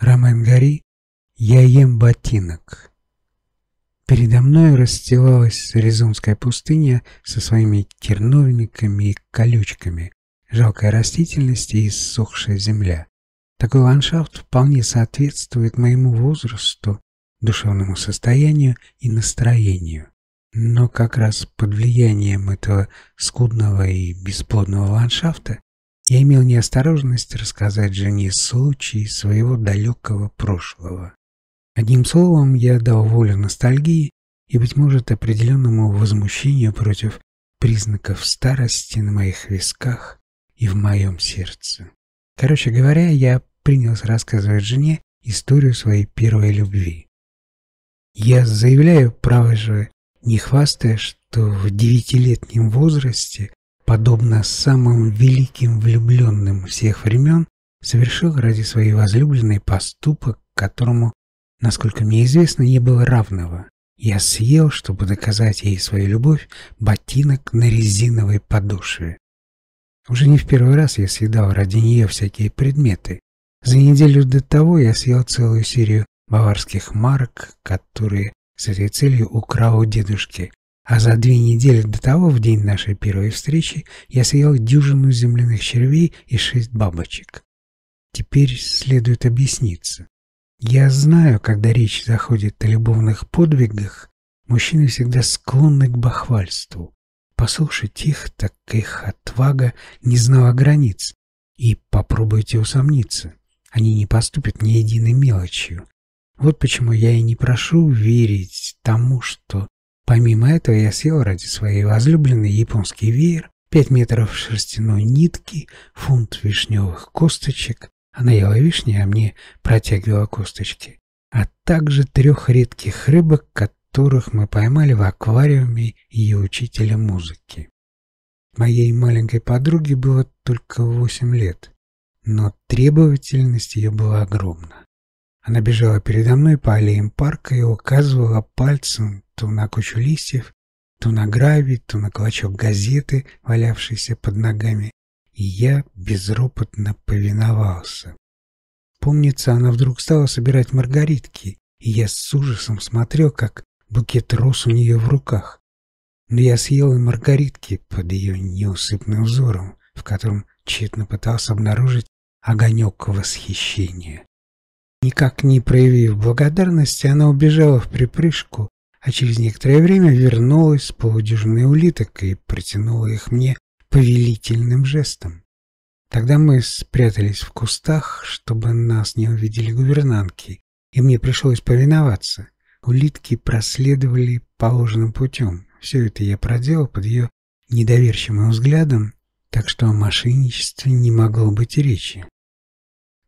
Рамен Гари «Я ем ботинок». Передо мной расстилалась Резунская пустыня со своими терновниками и колючками, жалкая растительность и иссохшая земля. Такой ландшафт вполне соответствует моему возрасту, душевному состоянию и настроению. Но как раз под влиянием этого скудного и бесплодного ландшафта я имел неосторожность рассказать жене случай своего далекого прошлого. Одним словом, я дал волю ностальгии и, быть может, определенному возмущению против признаков старости на моих висках и в моем сердце. Короче говоря, я принялся рассказывать жене историю своей первой любви. Я заявляю, право же, не хвастая, что в девятилетнем возрасте подобно самым великим влюбленным всех времен, совершил ради своей возлюбленной поступок, которому, насколько мне известно, не было равного. Я съел, чтобы доказать ей свою любовь, ботинок на резиновой подошве. Уже не в первый раз я съедал ради нее всякие предметы. За неделю до того я съел целую серию баварских марок, которые с этой целью украл у дедушки, а за две недели до того, в день нашей первой встречи, я съел дюжину земляных червей и шесть бабочек. Теперь следует объясниться. Я знаю, когда речь заходит о любовных подвигах, мужчины всегда склонны к бахвальству. Послушать их, так их отвага не знала границ. И попробуйте усомниться. Они не поступят ни единой мелочью. Вот почему я и не прошу верить тому, что Помимо этого я съел ради своей возлюбленной японский веер, 5 метров шерстяной нитки, фунт вишневых косточек, она ела вишни, а мне протягивала косточки, а также трех редких рыбок, которых мы поймали в аквариуме ее учителя музыки. Моей маленькой подруге было только 8 лет, но требовательность ее была огромна. Она бежала передо мной по аллеям парка и указывала пальцем то на кучу листьев, то на гравий, то на клочок газеты, валявшийся под ногами, и я безропотно повиновался. Помнится, она вдруг стала собирать маргаритки, и я с ужасом смотрел, как букет рос у нее в руках. Но я съел и маргаритки под ее неусыпным взором, в котором тщетно пытался обнаружить огонек восхищения. Никак не проявив благодарности, она убежала в припрыжку, а через некоторое время вернулась с полудюжиной улиток и протянула их мне повелительным жестом. Тогда мы спрятались в кустах, чтобы нас не увидели гувернантки, и мне пришлось повиноваться. Улитки проследовали положенным путем. Все это я проделал под ее недоверчивым взглядом, так что о мошенничестве не могло быть речи.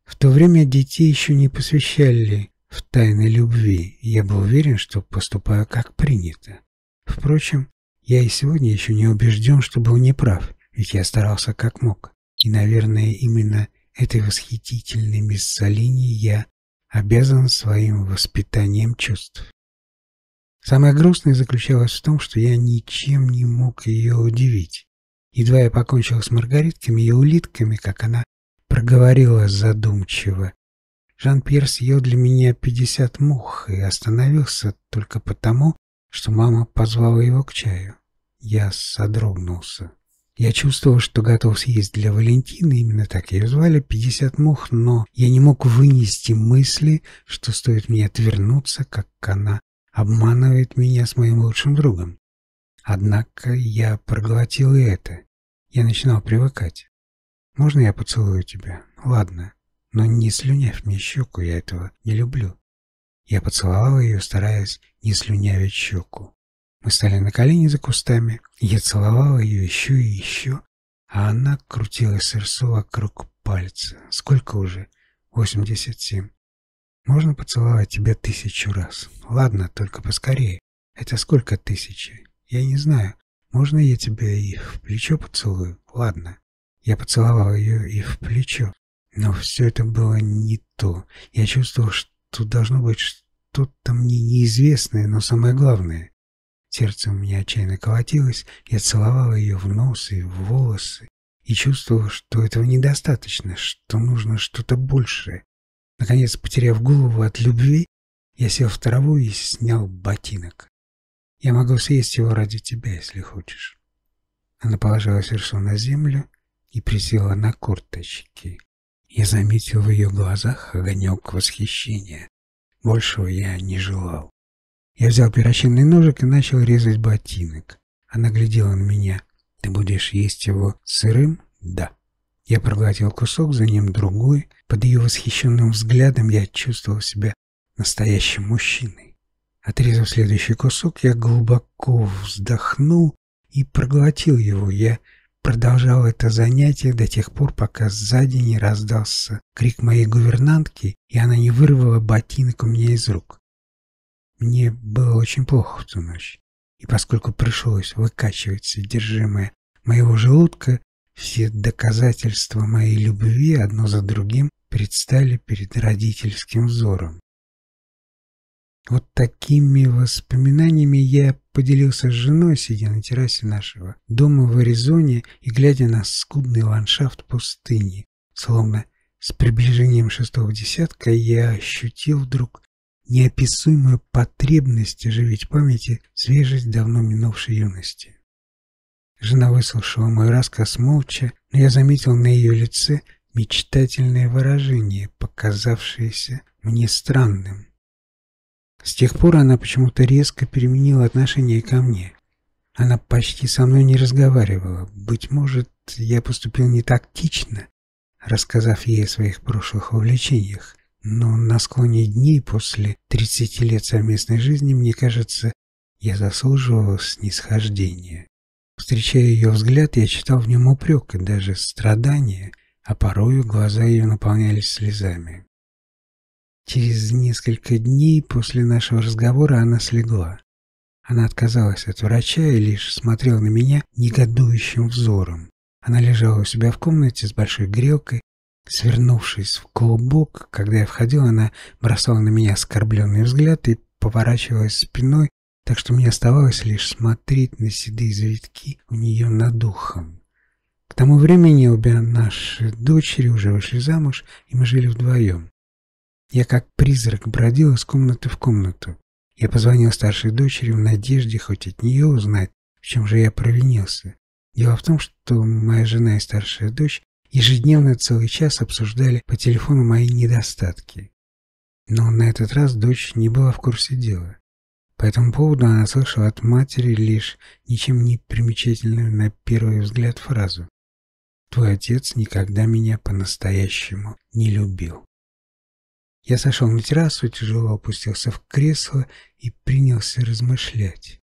В то время детей еще не посвящали в тайны любви, я был уверен, что поступаю как принято. Впрочем, я и сегодня еще не убежден, что был неправ, ведь я старался как мог. И, наверное, именно этой восхитительной Миссалине я обязан своим воспитанием чувств. Самое грустное заключалось в том, что я ничем не мог ее удивить. Едва я покончил с маргаритками и улитками, как она проговорила задумчиво. Жан-Пьер съел для меня пятьдесят мух и остановился только потому, что мама позвала его к чаю. Я содрогнулся. Я чувствовал, что готов съесть для Валентины, именно так ее звали, пятьдесят мух, но я не мог вынести мысли, что стоит мне отвернуться, как она обманывает меня с моим лучшим другом. Однако я проглотил и это. Я начинал привыкать. Можно я поцелую тебя? Ладно. Но не слюнявь мне щеку, я этого не люблю. Я поцеловал ее, стараясь не слюнявить щеку. Мы стали на колени за кустами, я целовал ее еще и еще, а она крутила сердцу вокруг пальца. Сколько уже? Восемьдесят семь. Можно поцеловать тебя тысячу раз? Ладно, только поскорее. Это сколько тысячи? Я не знаю. Можно я тебя и в плечо поцелую? Ладно. Я поцеловал ее и в плечо. Но все это было не то. Я чувствовал, что должно быть что-то мне неизвестное, но самое главное. Сердце у меня отчаянно колотилось, я целовал ее в нос и в волосы, и чувствовал, что этого недостаточно, что нужно что-то большее. Наконец, потеряв голову от любви, я сел в траву и снял ботинок. Я могу съесть его ради тебя, если хочешь. Она положила сердцу на землю и присела на курточки. Я заметил в ее глазах огонек восхищения. Большего я не желал. Я взял перочинный ножик и начал резать ботинок. Она глядела на меня. «Ты будешь есть его сырым?» «Да». Я проглотил кусок, за ним другой. Под ее восхищенным взглядом я чувствовал себя настоящим мужчиной. Отрезав следующий кусок, я глубоко вздохнул и проглотил его. Я продолжал это занятие до тех пор, пока сзади не раздался крик моей гувернантки, и она не вырвала ботинок у меня из рук. Мне было очень плохо в ту ночь, и поскольку пришлось выкачивать содержимое моего желудка, все доказательства моей любви одно за другим предстали перед родительским взором. Вот такими воспоминаниями я поделился с женой, сидя на террасе нашего дома в Аризоне и глядя на скудный ландшафт пустыни. Словно с приближением шестого десятка я ощутил вдруг неописуемую потребность оживить памяти свежесть давно минувшей юности. Жена выслушала мой рассказ молча, но я заметил на ее лице мечтательное выражение, показавшееся мне странным. С тех пор она почему-то резко переменила отношение ко мне. Она почти со мной не разговаривала. Быть может, я поступил не тактично, рассказав ей о своих прошлых увлечениях, но на склоне дней после 30 лет совместной жизни, мне кажется, я заслуживал снисхождения. Встречая ее взгляд, я читал в нем упрек и даже страдания, а порою глаза ее наполнялись слезами. Через несколько дней после нашего разговора она слегла. Она отказалась от врача и лишь смотрела на меня негодующим взором. Она лежала у себя в комнате с большой грелкой, свернувшись в клубок. Когда я входил, она бросала на меня оскорбленный взгляд и поворачивалась спиной, так что мне оставалось лишь смотреть на седые завитки у нее над ухом. К тому времени обе наши дочери уже вышли замуж, и мы жили вдвоем. Я как призрак бродил из комнаты в комнату. Я позвонил старшей дочери в надежде хоть от нее узнать, в чем же я провинился. Дело в том, что моя жена и старшая дочь ежедневно целый час обсуждали по телефону мои недостатки. Но на этот раз дочь не была в курсе дела. По этому поводу она слышала от матери лишь ничем не примечательную на первый взгляд фразу «Твой отец никогда меня по-настоящему не любил». Я сошел на террасу, тяжело опустился в кресло и принялся размышлять.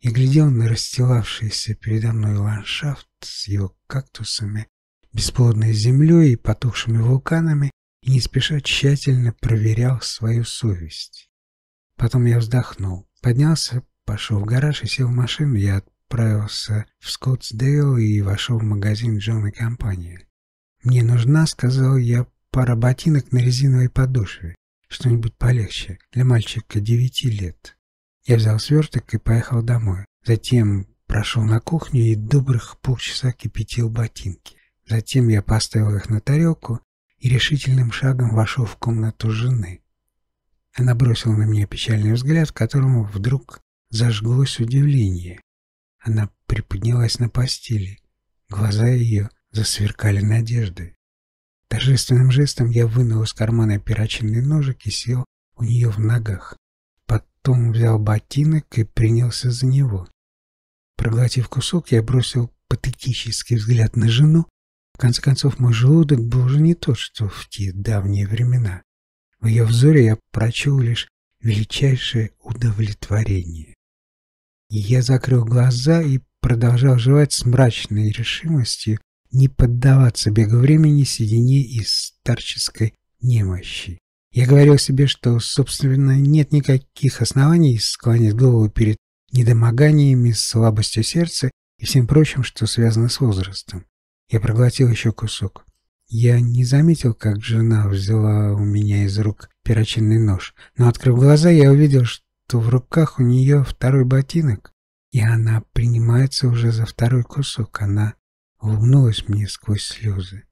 Я глядел на расстилавшийся передо мной ландшафт с его кактусами, бесплодной землей и потухшими вулканами и не спеша тщательно проверял свою совесть. Потом я вздохнул. Поднялся, пошел в гараж и сел в машину. Я отправился в Скоттсдейл и вошел в магазин Джон и компания. «Мне нужна, — сказал я, — пара ботинок на резиновой подошве. Что-нибудь полегче, для мальчика девяти лет». Я взял сверток и поехал домой. Затем прошел на кухню и добрых полчаса кипятил ботинки. Затем я поставил их на тарелку и решительным шагом вошел в комнату жены. Она бросила на меня печальный взгляд, в котором вдруг зажглось удивление. Она приподнялась на постели. Глаза ее засверкали надеждой. Торжественным жестом я вынул из кармана перочинный ножик и сел у нее в ногах. Потом взял ботинок и принялся за него. Проглотив кусок, я бросил патетический взгляд на жену. В конце концов, мой желудок был уже не тот, что в те давние времена. В ее взоре я прочел лишь величайшее удовлетворение. И я закрыл глаза и продолжал жевать с мрачной решимостью не поддаваться бегу времени, седине и старческой немощи. Я говорил себе, что, собственно, нет никаких оснований склонить голову перед недомоганиями, слабостью сердца и всем прочим, что связано с возрастом. Я проглотил еще кусок. Я не заметил, как жена взяла у меня из рук перочинный нож, но, открыв глаза, я увидел, что в руках у нее второй ботинок, и она принимается уже за второй кусок. Она улыбнулась мне сквозь слезы.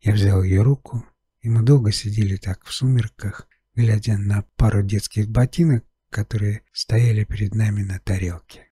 Я взял ее руку И мы долго сидели так в сумерках, глядя на пару детских ботинок, которые стояли перед нами на тарелке.